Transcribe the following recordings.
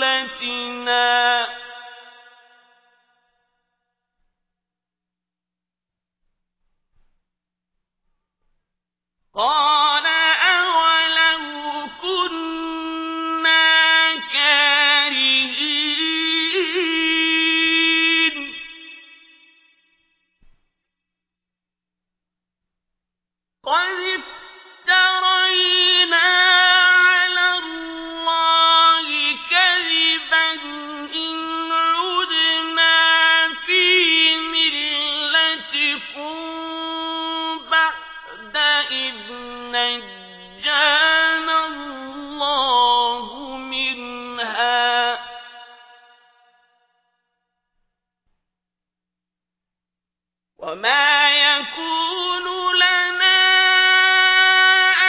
ملتنا قال أولو كنا كارهين. قد وما يكون لنا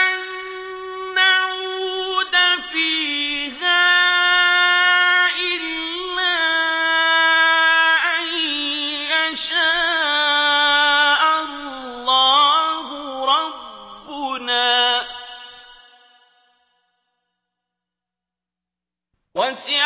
أن نعود فيها إلا أن يشاء الله ربنا. وسع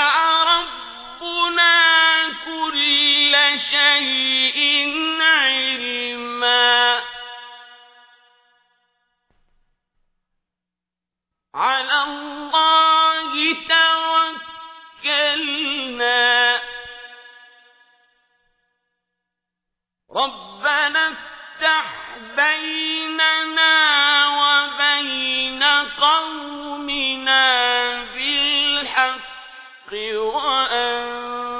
ربنا افتح بيننا وبين قومنا بالحق وأنت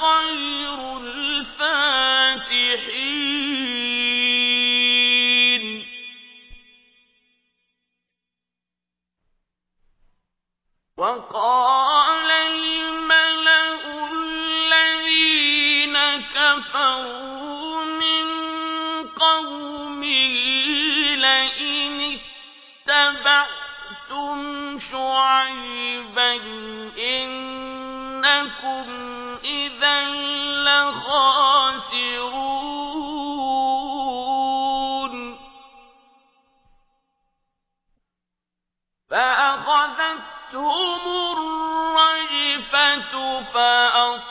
خير الفاتحين. وقال شعيبا إنكم إذا لخاسرون. فأخذتهم الرجفة فأصبحوا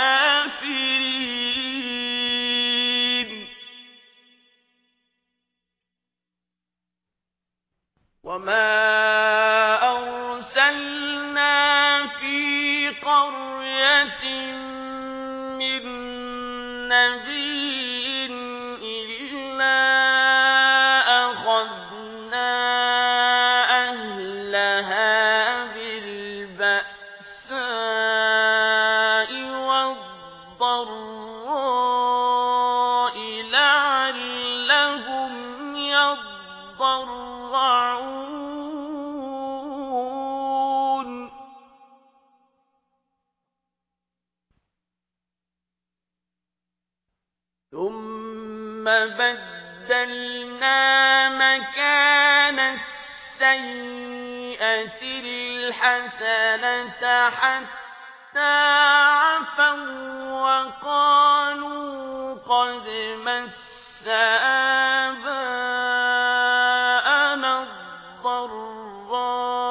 أرسلنا في قرية من نبي إلا أخذنا أهلها بالبأساء والضراء لعلهم يضرون ثم بدلنا مكان السيئة الحسنة حتى عفوا وقالوا قد مس آباءنا الضراء